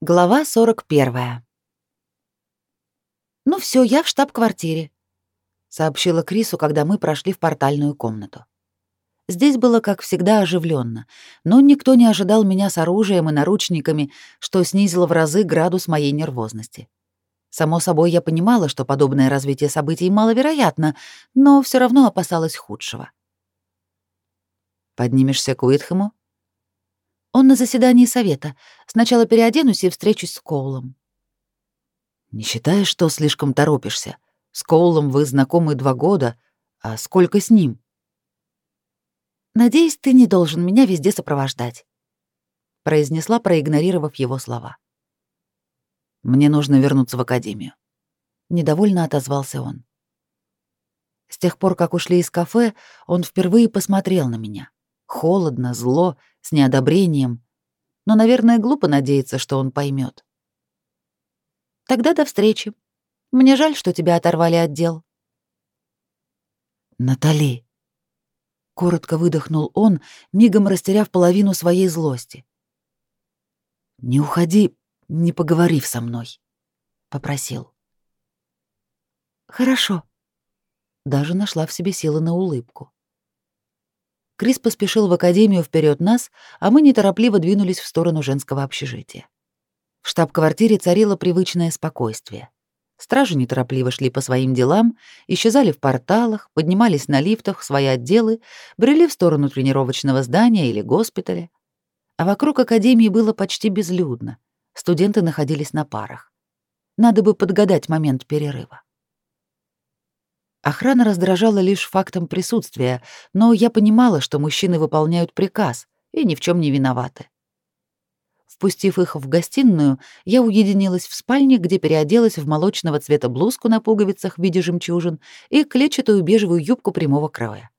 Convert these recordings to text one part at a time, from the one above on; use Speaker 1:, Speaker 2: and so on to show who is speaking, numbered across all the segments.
Speaker 1: Глава 41. «Ну все, я в штаб-квартире», — сообщила Крису, когда мы прошли в портальную комнату. Здесь было, как всегда, оживленно, но никто не ожидал меня с оружием и наручниками, что снизило в разы градус моей нервозности. Само собой, я понимала, что подобное развитие событий маловероятно, но все равно опасалась худшего. «Поднимешься к Уитхэму?» Он на заседании совета. Сначала переоденусь и встречусь с Коулом. Не считаешь, что слишком торопишься? С Коулом вы знакомы два года, а сколько с ним? Надеюсь, ты не должен меня везде сопровождать, произнесла, проигнорировав его слова. Мне нужно вернуться в академию. Недовольно отозвался он. С тех пор, как ушли из кафе, он впервые посмотрел на меня. Холодно, зло, с неодобрением. Но, наверное, глупо надеяться, что он поймет. Тогда до встречи. Мне жаль, что тебя оторвали от дел. Натали. Коротко выдохнул он, мигом растеряв половину своей злости. Не уходи, не поговорив со мной, попросил. Хорошо. Даже нашла в себе силы на улыбку. Крис поспешил в академию вперед нас, а мы неторопливо двинулись в сторону женского общежития. В штаб-квартире царило привычное спокойствие. Стражи неторопливо шли по своим делам, исчезали в порталах, поднимались на лифтах в свои отделы, брели в сторону тренировочного здания или госпиталя. А вокруг академии было почти безлюдно. Студенты находились на парах. Надо бы подгадать момент перерыва. Охрана раздражала лишь фактом присутствия, но я понимала, что мужчины выполняют приказ и ни в чем не виноваты. Впустив их в гостиную, я уединилась в спальне, где переоделась в молочного цвета блузку на пуговицах в виде жемчужин и клетчатую бежевую юбку прямого кроя.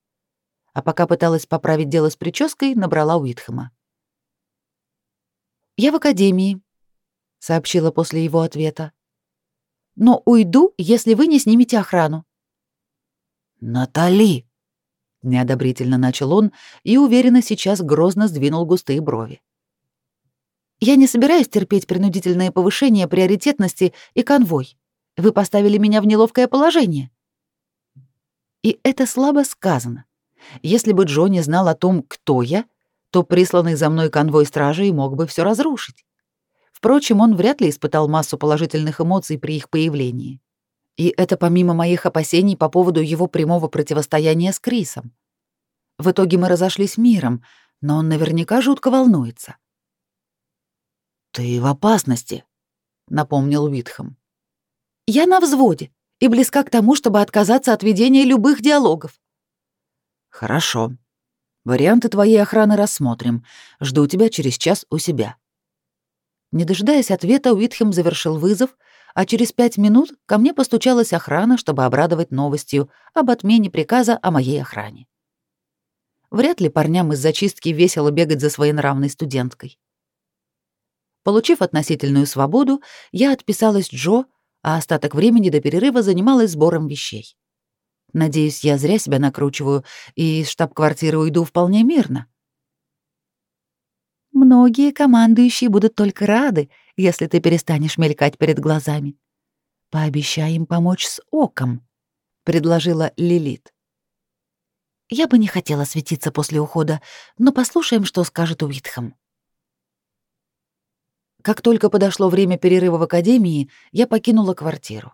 Speaker 1: А пока пыталась поправить дело с прической, набрала Уитхэма. «Я в академии», — сообщила после его ответа. «Но уйду, если вы не снимете охрану». «Натали!» — неодобрительно начал он и уверенно сейчас грозно сдвинул густые брови. «Я не собираюсь терпеть принудительное повышение приоритетности и конвой. Вы поставили меня в неловкое положение». И это слабо сказано. Если бы Джонни знал о том, кто я, то присланный за мной конвой стражей мог бы все разрушить. Впрочем, он вряд ли испытал массу положительных эмоций при их появлении. И это помимо моих опасений по поводу его прямого противостояния с Крисом. В итоге мы разошлись миром, но он наверняка жутко волнуется. «Ты в опасности», — напомнил Уитхэм. «Я на взводе и близка к тому, чтобы отказаться от ведения любых диалогов». «Хорошо. Варианты твоей охраны рассмотрим. Жду тебя через час у себя». Не дожидаясь ответа, Уитхэм завершил вызов — а через пять минут ко мне постучалась охрана, чтобы обрадовать новостью об отмене приказа о моей охране. Вряд ли парням из зачистки весело бегать за своенравной студенткой. Получив относительную свободу, я отписалась Джо, а остаток времени до перерыва занималась сбором вещей. Надеюсь, я зря себя накручиваю и из штаб-квартиры уйду вполне мирно. Многие командующие будут только рады, если ты перестанешь мелькать перед глазами. Пообещай им помочь с оком, предложила Лилит. Я бы не хотела светиться после ухода, но послушаем, что скажет Уитхэм. Как только подошло время перерыва в академии, я покинула квартиру.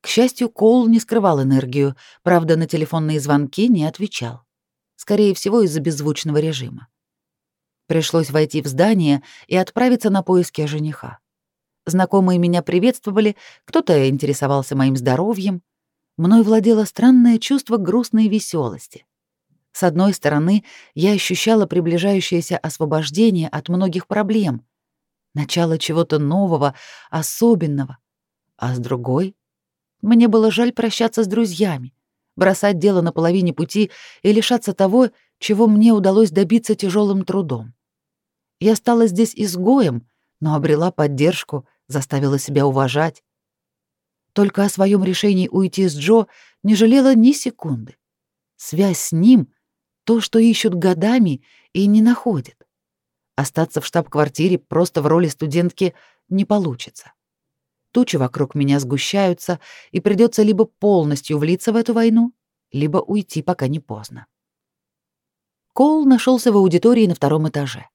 Speaker 1: К счастью, Коул не скрывал энергию, правда, на телефонные звонки не отвечал. Скорее всего, из-за беззвучного режима. Пришлось войти в здание и отправиться на поиски жениха. Знакомые меня приветствовали, кто-то интересовался моим здоровьем. Мной владело странное чувство грустной веселости. С одной стороны, я ощущала приближающееся освобождение от многих проблем, начало чего-то нового, особенного. А с другой, мне было жаль прощаться с друзьями, бросать дело на половине пути и лишаться того, чего мне удалось добиться тяжелым трудом. Я стала здесь изгоем, но обрела поддержку, заставила себя уважать. Только о своем решении уйти с Джо не жалела ни секунды. Связь с ним — то, что ищут годами и не находят. Остаться в штаб-квартире просто в роли студентки не получится. Тучи вокруг меня сгущаются, и придется либо полностью влиться в эту войну, либо уйти, пока не поздно. Коул нашелся в аудитории на втором этаже.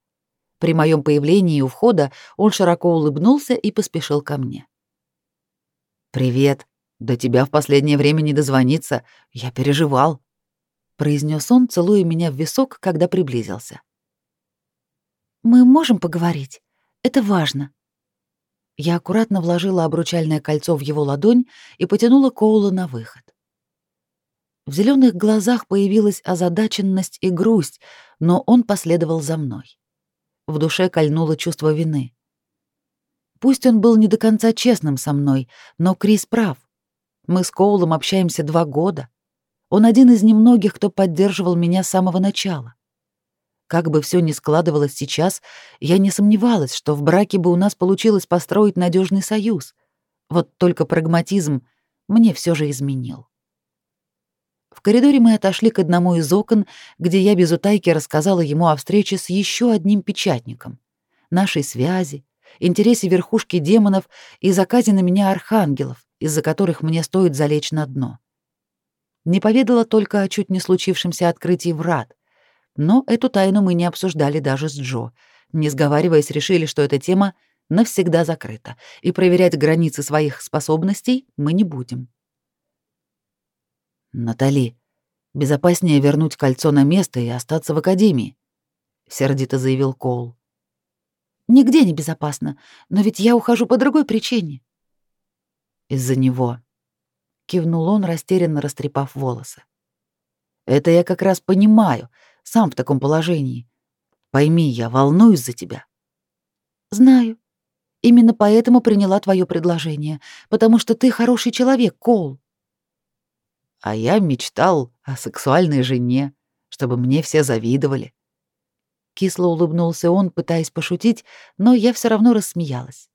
Speaker 1: При моем появлении у входа он широко улыбнулся и поспешил ко мне. «Привет. До тебя в последнее время не дозвониться. Я переживал», — произнес он, целуя меня в висок, когда приблизился.
Speaker 2: «Мы можем поговорить? Это важно»,
Speaker 1: я аккуратно вложила обручальное кольцо в его ладонь и потянула Коула на выход. В зеленых глазах появилась озадаченность и грусть, но он последовал за мной. В душе кольнуло чувство вины. Пусть он был не до конца честным со мной, но Крис прав. Мы с Коулом общаемся два года. Он один из немногих, кто поддерживал меня с самого начала. Как бы все ни складывалось сейчас, я не сомневалась, что в браке бы у нас получилось построить надежный союз. Вот только прагматизм мне все же изменил. В коридоре мы отошли к одному из окон, где я без утайки рассказала ему о встрече с еще одним печатником, нашей связи, интересе верхушки демонов и заказе на меня архангелов, из-за которых мне стоит залечь на дно. Не поведала только о чуть не случившемся открытии врат — но эту тайну мы не обсуждали даже с Джо. Не сговариваясь, решили, что эта тема навсегда закрыта, и проверять границы своих способностей мы не будем. «Натали, безопаснее вернуть кольцо на место и остаться в академии», — сердито заявил Коул.
Speaker 2: «Нигде не безопасно, но ведь я ухожу по другой причине».
Speaker 1: «Из-за него», — кивнул он, растерянно растрепав волосы. «Это я как раз понимаю, сам в таком положении. Пойми, я волнуюсь за тебя.
Speaker 2: Знаю. Именно поэтому приняла твое предложение, потому что ты хороший человек, Кол.
Speaker 1: А я мечтал о сексуальной жене, чтобы мне все завидовали. Кисло улыбнулся он, пытаясь пошутить, но я все равно рассмеялась.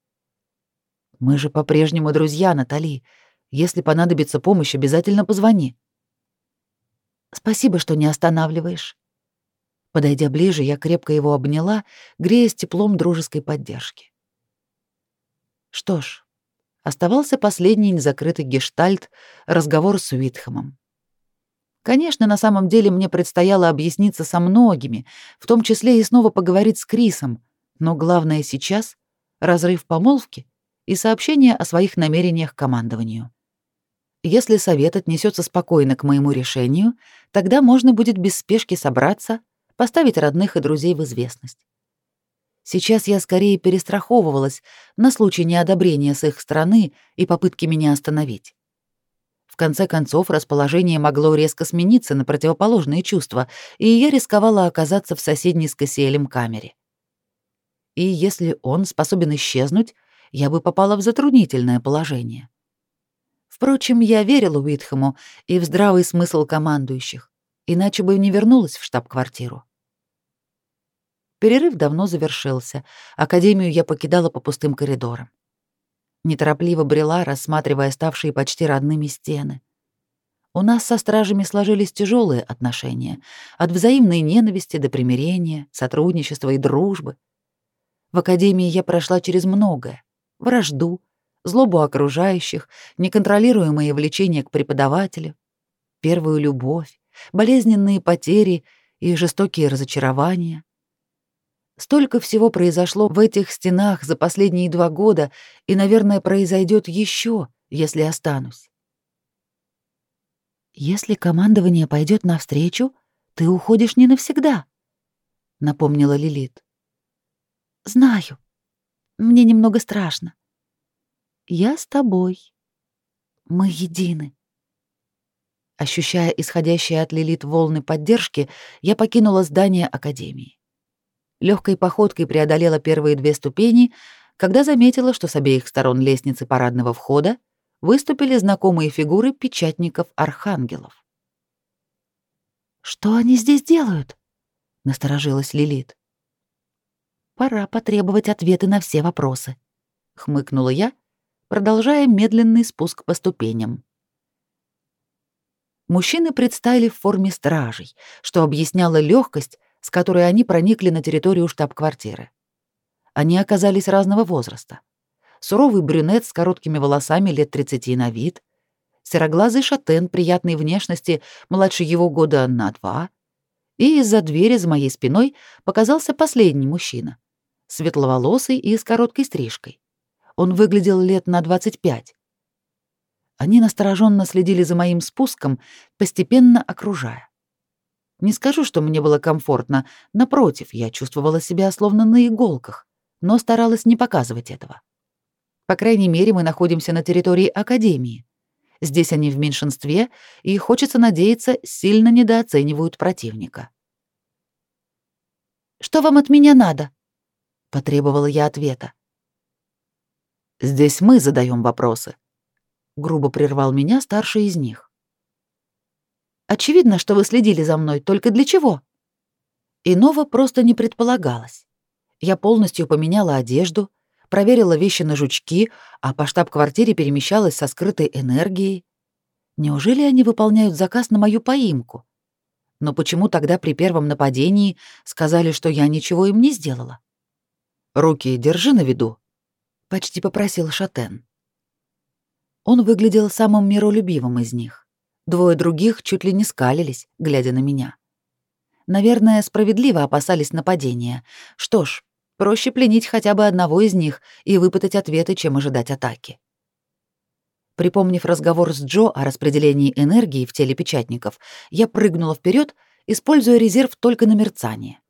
Speaker 1: Мы же по-прежнему друзья, Натали. Если понадобится помощь, обязательно позвони.
Speaker 2: Спасибо, что не останавливаешь.
Speaker 1: Подойдя ближе, я крепко его обняла, греясь теплом дружеской поддержки. Что ж, оставался последний незакрытый гештальт — разговор с Уитхэмом. Конечно, на самом деле мне предстояло объясниться со многими, в том числе и снова поговорить с Крисом, но главное сейчас — разрыв помолвки и сообщение о своих намерениях командованию. Если совет отнесется спокойно к моему решению, тогда можно будет без спешки собраться поставить родных и друзей в известность. Сейчас я скорее перестраховывалась на случай неодобрения с их стороны и попытки меня остановить. В конце концов, расположение могло резко смениться на противоположные чувства, и я рисковала оказаться в соседней с Кассиэлем камере. И если он способен исчезнуть, я бы попала в затруднительное положение. Впрочем, я верила Уитхэму и в здравый смысл командующих, иначе бы не вернулась в штаб-квартиру. Перерыв давно завершился. Академию я покидала по пустым коридорам. Неторопливо брела, рассматривая ставшие почти родными стены. У нас со стражами сложились тяжелые отношения, от взаимной ненависти до примирения, сотрудничества и дружбы. В академии я прошла через многое: вражду, злобу окружающих, неконтролируемое влечение к преподавателю, первую любовь, болезненные потери и жестокие разочарования. Столько всего произошло в этих стенах за последние два года, и, наверное, произойдет еще, если останусь.
Speaker 2: Если командование пойдет навстречу, ты уходишь не навсегда, напомнила Лилит. Знаю. Мне немного страшно. Я с тобой. Мы едины.
Speaker 1: Ощущая исходящие от Лилит волны поддержки, я покинула здание академии легкой походкой преодолела первые две ступени, когда заметила, что с обеих сторон лестницы парадного входа выступили знакомые фигуры печатников-архангелов.
Speaker 2: «Что они здесь делают?» — насторожилась Лилит. «Пора потребовать ответы на все вопросы», — хмыкнула я, продолжая медленный спуск по ступеням.
Speaker 1: Мужчины предстали в форме стражей, что объясняло легкость, с которой они проникли на территорию штаб-квартиры. Они оказались разного возраста. Суровый брюнет с короткими волосами лет 30 на вид, сероглазый шатен приятной внешности, младше его года на два, и из-за двери за моей спиной показался последний мужчина, светловолосый и с короткой стрижкой. Он выглядел лет на 25. Они настороженно следили за моим спуском, постепенно окружая. Не скажу, что мне было комфортно, напротив, я чувствовала себя словно на иголках, но старалась не показывать этого. По крайней мере, мы находимся на территории Академии. Здесь они в меньшинстве, и, хочется надеяться, сильно недооценивают противника.
Speaker 2: «Что вам от меня надо?» — потребовала я ответа.
Speaker 1: «Здесь мы задаем вопросы», — грубо прервал меня старший из них.
Speaker 2: «Очевидно, что вы следили за мной, только для чего?» Иного просто не предполагалось. Я полностью поменяла одежду, проверила вещи на жучки, а по штаб-квартире перемещалась со скрытой энергией. Неужели они выполняют заказ на мою поимку? Но почему тогда при первом нападении сказали, что я ничего им не сделала?
Speaker 1: «Руки держи на виду», — почти попросил Шатен. Он выглядел самым миролюбивым из них. Двое других чуть ли не скалились, глядя на меня. Наверное, справедливо опасались нападения. Что ж, Проще пленить хотя бы одного из них и выпытать ответы, чем ожидать атаки. Припомнив разговор с Джо о распределении энергии в теле печатников, я прыгнула вперед, используя резерв только на мерцание.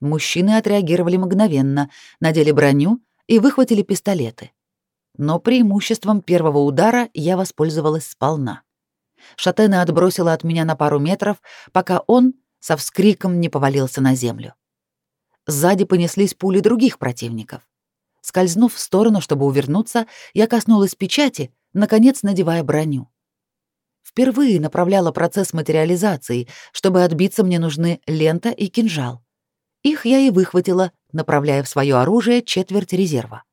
Speaker 1: Мужчины отреагировали мгновенно, надели броню и выхватили пистолеты. Но преимуществом первого удара я воспользовалась сполна. Шатена отбросила от меня на пару метров, пока он со вскриком не повалился на землю. Сзади понеслись пули других противников. Скользнув в сторону, чтобы увернуться, я коснулась печати, наконец надевая броню. Впервые направляла процесс материализации, чтобы отбиться мне нужны лента и кинжал. Их я и выхватила, направляя в свое оружие четверть резерва.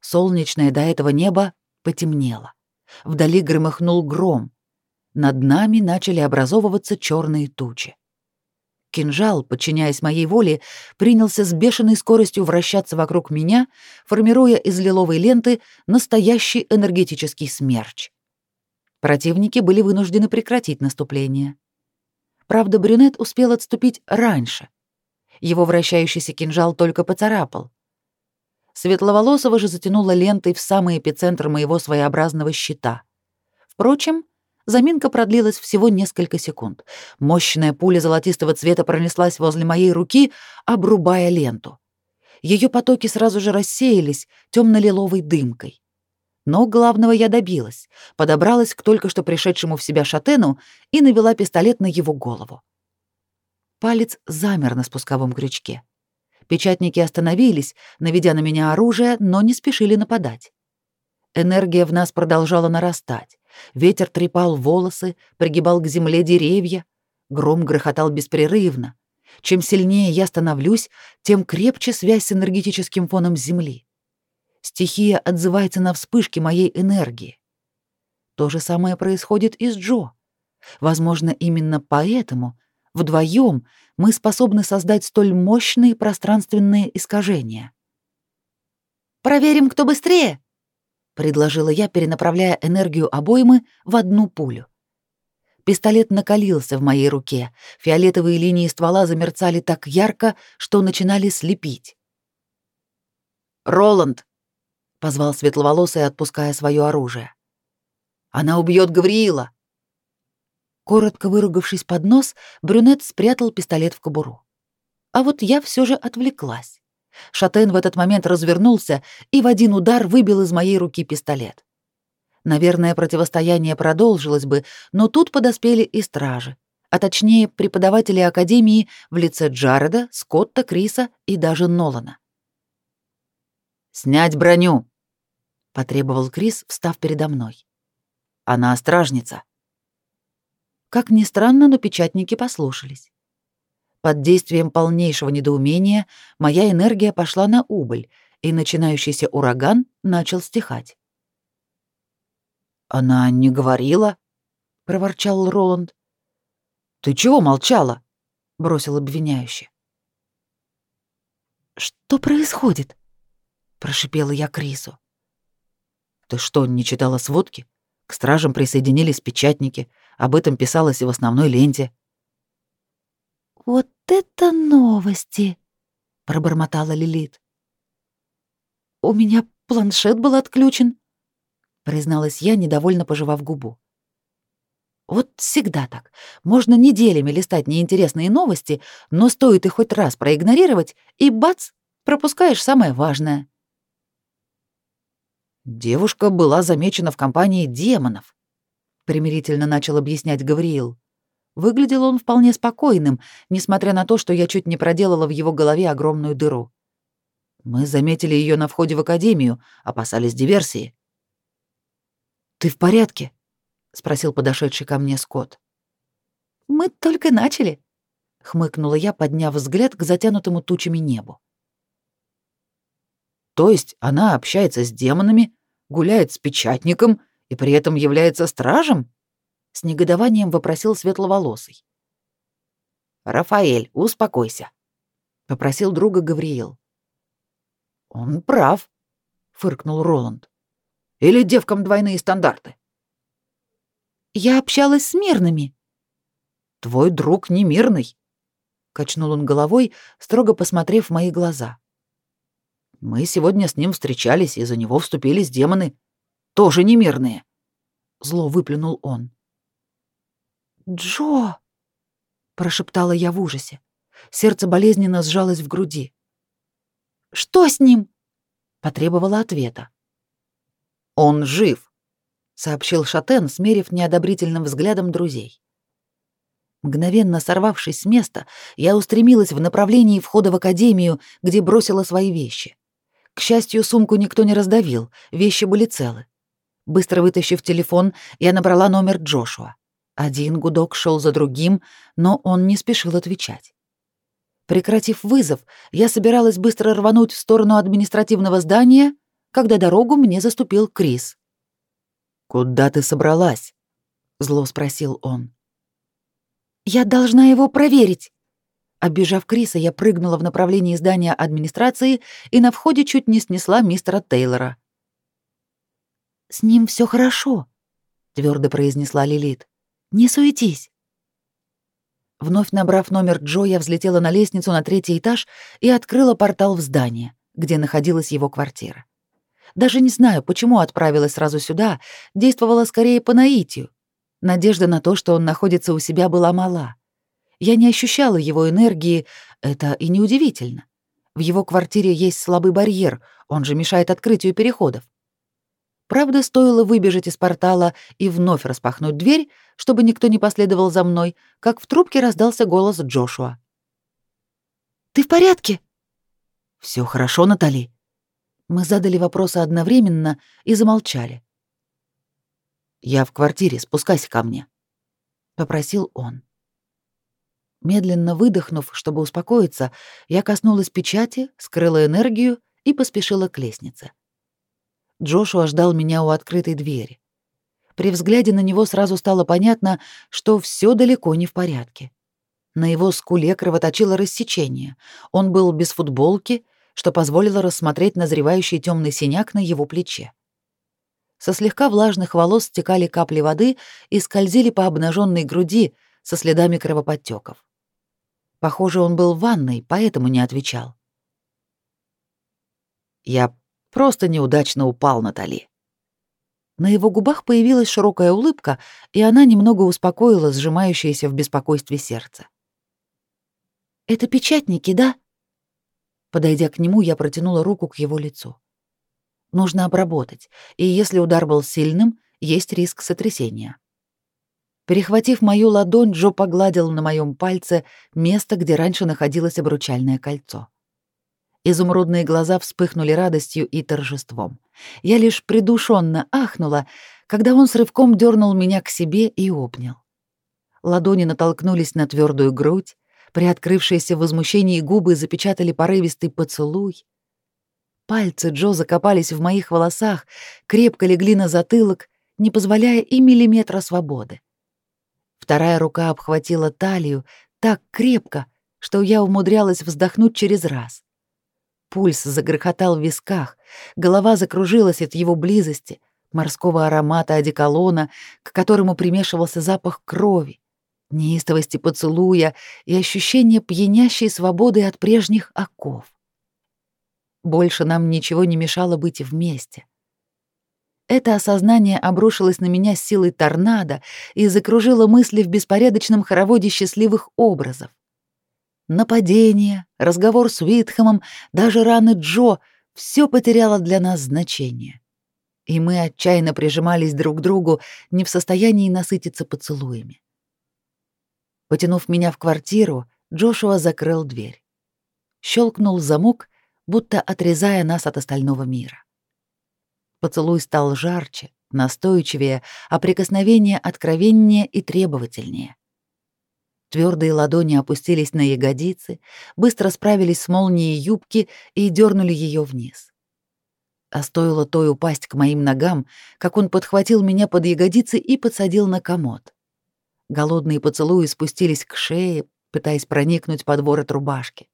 Speaker 1: Солнечное до этого небо потемнело. Вдали громыхнул гром. Над нами начали образовываться черные тучи. Кинжал, подчиняясь моей воле, принялся с бешеной скоростью вращаться вокруг меня, формируя из лиловой ленты настоящий энергетический смерч. Противники были вынуждены прекратить наступление. Правда, брюнет успел отступить раньше. Его вращающийся кинжал только поцарапал. Светловолосого же затянуло лентой в самый эпицентр моего своеобразного щита. Впрочем, Заминка продлилась всего несколько секунд. Мощная пуля золотистого цвета пронеслась возле моей руки, обрубая ленту. Ее потоки сразу же рассеялись темно-лиловой дымкой. Но главного я добилась, подобралась к только что пришедшему в себя шатену и навела пистолет на его голову. Палец замер на спусковом крючке. Печатники остановились, наведя на меня оружие, но не спешили нападать. Энергия в нас продолжала нарастать. Ветер трепал волосы, пригибал к земле деревья. Гром грохотал беспрерывно. Чем сильнее я становлюсь, тем крепче связь с энергетическим фоном Земли. Стихия отзывается на вспышки моей энергии. То же самое происходит и с Джо. Возможно, именно поэтому вдвоем мы способны создать столь мощные пространственные искажения.
Speaker 2: «Проверим, кто быстрее!»
Speaker 1: предложила я, перенаправляя энергию обоймы в одну пулю. Пистолет накалился в моей руке. Фиолетовые линии ствола замерцали так ярко, что начинали слепить. «Роланд!» — позвал светловолосый, отпуская свое оружие. «Она убьет Гавриила!» Коротко выругавшись под нос, брюнет спрятал пистолет в кобуру. А вот я все же отвлеклась. Шатен в этот момент развернулся и в один удар выбил из моей руки пистолет. Наверное, противостояние продолжилось бы, но тут подоспели и стражи, а точнее преподаватели Академии в лице Джареда, Скотта, Криса и даже Нолана. «Снять броню!» — потребовал Крис, встав передо мной. «Она стражница». Как ни странно, но печатники послушались. Под действием полнейшего недоумения моя энергия пошла на убыль, и начинающийся ураган начал стихать. «Она не говорила?» — проворчал Роланд. «Ты чего молчала?»
Speaker 2: — бросил обвиняюще. «Что происходит?» — прошипела я Крису.
Speaker 1: «Ты что, не читала сводки? К стражам присоединились печатники. Об этом писалось и в основной ленте».
Speaker 2: «Вот это новости!» — пробормотала Лилит. «У меня планшет был отключен», — призналась я, недовольно пожевав губу. Вот всегда так. Можно неделями листать неинтересные новости, но стоит их хоть раз проигнорировать, и бац, пропускаешь самое важное.
Speaker 1: Девушка была замечена в компании демонов, примирительно начал объяснять Гавриил. Выглядел он вполне спокойным, несмотря на то, что я чуть не проделала в его голове огромную дыру. Мы заметили ее на входе в академию, опасались диверсии. Ты в порядке? спросил подошедший ко мне Скотт.
Speaker 2: Мы только начали, хмыкнула я, подняв взгляд к затянутому тучами небу.
Speaker 1: То есть она общается с демонами, гуляет с печатником и при этом является стражем? С негодованием вопросил светловолосый. Рафаэль, успокойся, попросил друга Гавриил. Он прав, фыркнул Роланд. Или девкам двойные стандарты?
Speaker 2: Я общалась с мирными.
Speaker 1: Твой друг не мирный, качнул он головой, строго посмотрев в мои глаза. Мы сегодня с ним встречались, и за него вступились демоны, тоже не мирные. Зло выплюнул он.
Speaker 2: Джо, прошептала я в ужасе. Сердце болезненно сжалось в груди. Что с ним? потребовала ответа.
Speaker 1: Он жив, сообщил Шатен, смерив неодобрительным взглядом друзей. Мгновенно сорвавшись с места, я устремилась в направлении входа в академию, где бросила свои вещи. К счастью, сумку никто не раздавил, вещи были целы. Быстро вытащив телефон, я набрала номер Джошуа. Один гудок шел за другим, но он не спешил отвечать. Прекратив вызов, я собиралась быстро рвануть в сторону административного здания, когда дорогу мне заступил Крис. «Куда ты собралась?» — зло спросил он.
Speaker 2: «Я должна его проверить». Оббежав Криса, я прыгнула в направлении здания администрации и на входе чуть не снесла мистера Тейлора. «С ним все хорошо», — твердо произнесла Лилит. «Не суетись». Вновь набрав номер Джо, я взлетела на лестницу на третий этаж и открыла портал в здание, где находилась его квартира. Даже не знаю, почему отправилась сразу сюда, действовала скорее по наитию. Надежда на то, что он находится у себя, была мала. Я не ощущала его энергии, это и неудивительно. В его квартире есть слабый барьер, он же мешает открытию переходов. Правда, стоило выбежать из портала и вновь распахнуть дверь, чтобы никто не последовал за мной, как в трубке раздался голос Джошуа. «Ты в порядке?»
Speaker 1: Все хорошо, Натали?»
Speaker 2: Мы задали вопросы одновременно и замолчали.
Speaker 1: «Я в квартире, спускайся ко мне», — попросил он.
Speaker 2: Медленно выдохнув, чтобы успокоиться, я коснулась печати, скрыла энергию и поспешила к лестнице. Джошуа ждал меня у открытой двери. При взгляде на него сразу стало понятно, что все далеко не в порядке. На его скуле кровоточило рассечение. Он был без футболки, что позволило рассмотреть назревающий темный синяк на его плече. Со слегка влажных волос стекали капли воды и скользили по обнаженной груди со следами кровоподтеков. Похоже, он был в ванной, поэтому не отвечал.
Speaker 1: «Я просто неудачно упал, Натали».
Speaker 2: На его губах появилась широкая улыбка, и она немного успокоила сжимающееся в беспокойстве сердце. «Это печатники, да?» Подойдя к нему, я протянула руку к его лицу. Нужно обработать, и если удар был сильным, есть риск сотрясения. Перехватив мою ладонь, Джо погладил на моем пальце место, где раньше находилось обручальное кольцо. Изумрудные глаза вспыхнули радостью и торжеством. Я лишь придушенно ахнула, когда он с рывком дернул меня к себе и обнял. Ладони натолкнулись на твердую грудь, приоткрывшиеся в возмущении губы запечатали порывистый поцелуй. Пальцы Джо закопались в моих волосах, крепко легли на затылок, не позволяя и миллиметра свободы. Вторая рука обхватила талию так крепко,
Speaker 1: что я умудрялась вздохнуть через раз. Пульс загрохотал в висках, голова закружилась от его близости, морского аромата одеколона, к которому примешивался запах крови, неистовости поцелуя и ощущение пьянящей свободы от прежних оков. Больше нам ничего не мешало быть вместе. Это осознание обрушилось на меня с силой торнадо и закружило мысли в беспорядочном хороводе счастливых образов. Нападение, разговор с Уитхэмом, даже раны Джо — все потеряло для нас значение. И мы отчаянно прижимались друг к другу, не в состоянии насытиться поцелуями. Потянув меня в квартиру, Джошуа закрыл дверь. Щелкнул замок, будто отрезая нас от остального мира. Поцелуй стал жарче, настойчивее, а прикосновение откровеннее и требовательнее. Твердые ладони опустились на ягодицы, быстро справились с молнией юбки и дернули ее вниз. А стоило той упасть к моим ногам, как он подхватил меня под ягодицы и подсадил на комод. Голодные поцелуи спустились к шее, пытаясь проникнуть под ворот рубашки.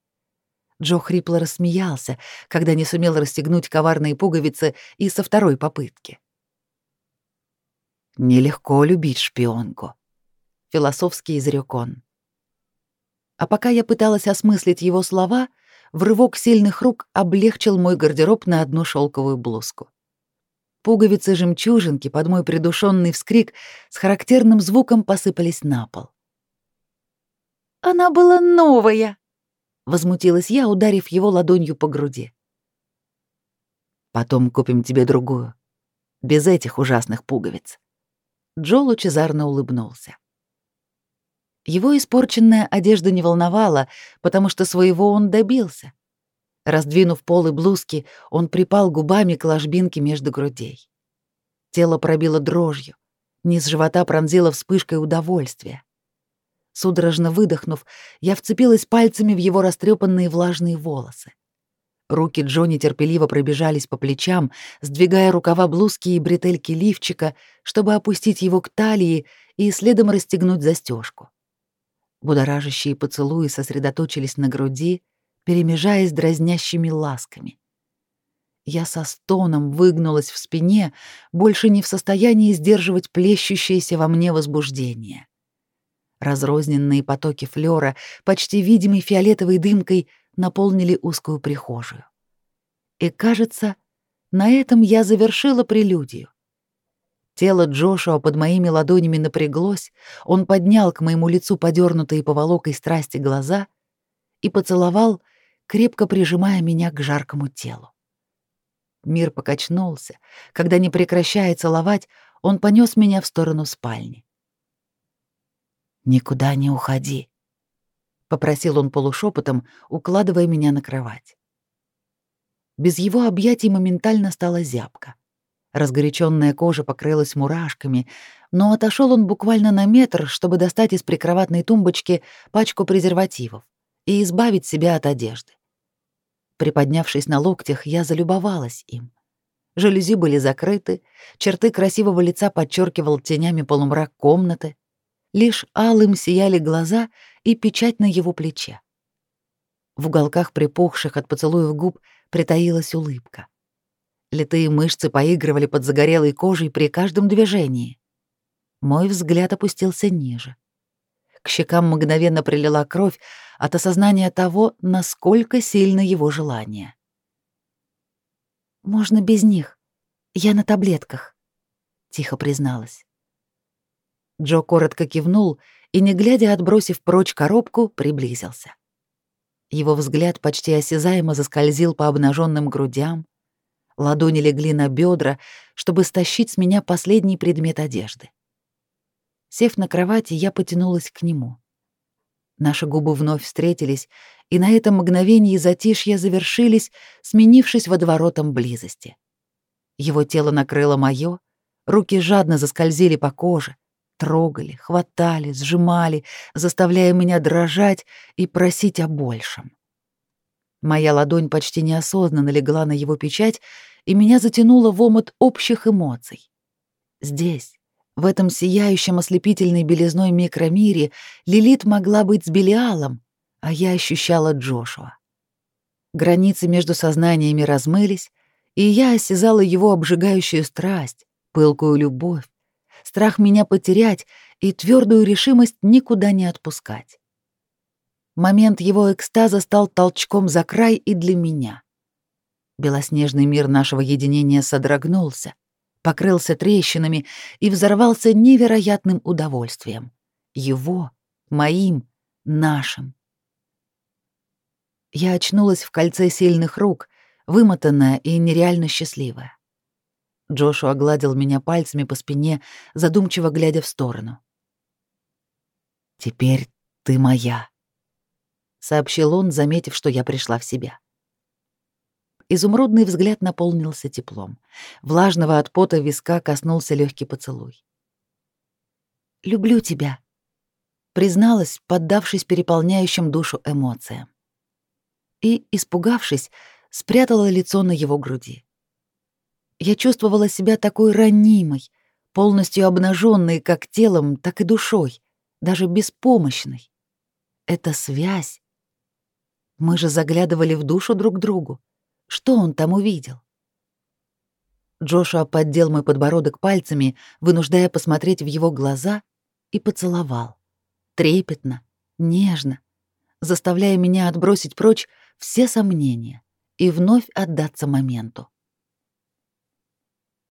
Speaker 1: Джо хрипло рассмеялся, когда не сумел расстегнуть коварные пуговицы и со второй попытки. «Нелегко любить шпионку», — философски изрек он. А пока я пыталась осмыслить его слова, в рывок сильных рук облегчил мой гардероб на одну шелковую блузку. Пуговицы-жемчужинки под мой придушенный вскрик с характерным звуком посыпались на пол. «Она была новая!» возмутилась я, ударив его ладонью по груди. Потом купим тебе другую, без этих ужасных пуговиц. Джо лучезарно улыбнулся. Его испорченная одежда не волновала, потому что своего он добился. Раздвинув полы блузки, он припал губами к ложбинке между грудей. Тело пробило дрожью, низ живота пронзило вспышкой удовольствия. Судорожно выдохнув, я вцепилась пальцами в его растрепанные влажные волосы. Руки Джонни терпеливо пробежались по плечам, сдвигая рукава блузки и бретельки лифчика, чтобы опустить его к талии и следом расстегнуть застежку. Будоражащие поцелуи сосредоточились на груди, перемежаясь дразнящими ласками. Я со стоном выгнулась в спине, больше не в состоянии сдерживать плещущееся во мне возбуждение. Разрозненные потоки флёра, почти видимой фиолетовой дымкой, наполнили узкую прихожую. И, кажется, на этом я завершила прелюдию. Тело Джошуа под моими ладонями напряглось, он поднял к моему лицу подернутые поволокой страсти глаза и поцеловал, крепко прижимая меня к жаркому телу. Мир покачнулся. Когда, не прекращая целовать, он понес меня в сторону спальни. «Никуда не уходи», — попросил он полушепотом, укладывая меня на кровать. Без его объятий моментально стала зябка. Разгоряченная кожа покрылась мурашками, но отошел он буквально на метр, чтобы достать из прикроватной тумбочки пачку презервативов и избавить себя от одежды. Приподнявшись на локтях, я залюбовалась им. Жалюзи были закрыты, черты красивого лица подчеркивал тенями полумрак комнаты, Лишь алым сияли глаза и печать на его плече. В уголках припухших от поцелуев губ притаилась улыбка. Литые мышцы поигрывали под загорелой кожей при каждом движении. Мой взгляд опустился ниже. К щекам мгновенно прилила кровь от осознания того, насколько сильно его желание. «Можно без них. Я на таблетках», — тихо призналась. Джо коротко кивнул и, не глядя, отбросив прочь коробку, приблизился. Его взгляд почти осязаемо заскользил по обнаженным грудям, ладони легли на бедра, чтобы стащить с меня последний предмет одежды. Сев на кровати, я потянулась к нему. Наши губы вновь встретились, и на этом мгновении затишья завершились, сменившись водоворотом близости. Его тело накрыло моё, руки жадно заскользили по коже, трогали, хватали, сжимали, заставляя меня дрожать и просить о большем. Моя ладонь почти неосознанно легла на его печать, и меня затянуло в омут общих эмоций. Здесь, в этом сияющем ослепительной белизной микромире, Лилит могла быть с Белиалом, а я ощущала Джошуа. Границы между сознаниями размылись, и я осязала его обжигающую страсть, пылкую любовь, страх меня потерять и твердую решимость никуда не отпускать. Момент его экстаза стал толчком за край и для меня. Белоснежный мир нашего единения содрогнулся, покрылся трещинами и взорвался невероятным удовольствием. Его, моим, нашим. Я очнулась в кольце сильных рук, вымотанная и нереально счастливая. Джошуа гладил меня пальцами по спине, задумчиво глядя в сторону. «Теперь ты моя», — сообщил он, заметив, что я пришла в себя. Изумрудный взгляд наполнился теплом. Влажного от пота виска коснулся легкий поцелуй. «Люблю тебя», — призналась, поддавшись переполняющим душу эмоциям. И, испугавшись, спрятала лицо на его груди. Я чувствовала себя такой ранимой, полностью обнаженной как телом, так и душой, даже беспомощной. Это связь. Мы же заглядывали в душу друг другу. Что он там увидел? Джошуа поддел мой подбородок пальцами, вынуждая посмотреть в его глаза, и поцеловал. Трепетно, нежно, заставляя меня отбросить прочь все сомнения и вновь отдаться моменту.